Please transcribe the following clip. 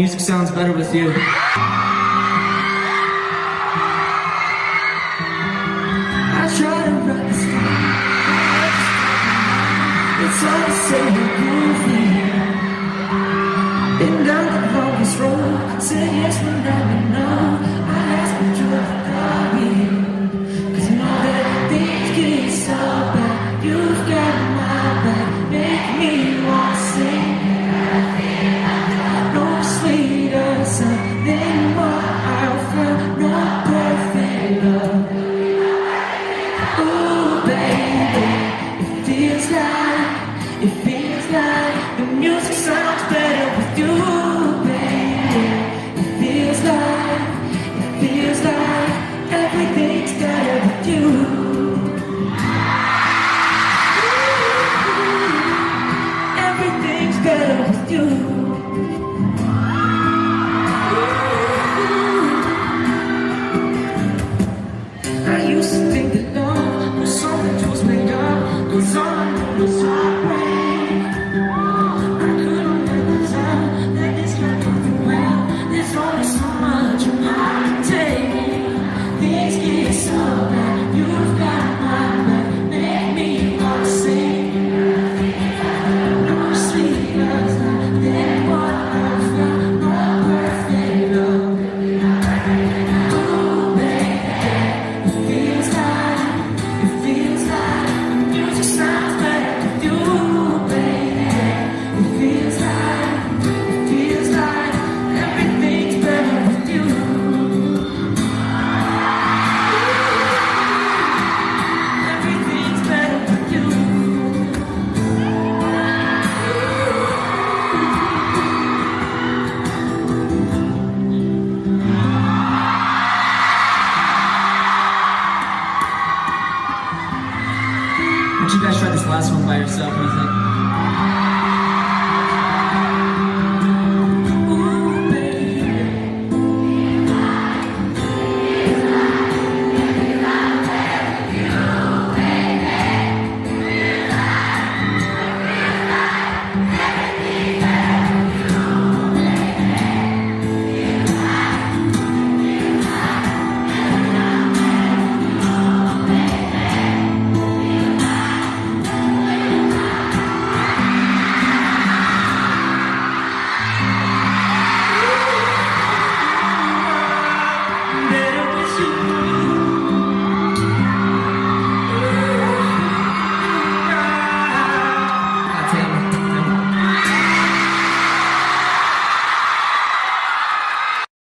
music sounds better with you. I try to. It's all the same. it feels like the music sounds better with you, baby. It feels like, it feels like everything's better with you. Everything's better with you. don't you guys try this last one by yourself?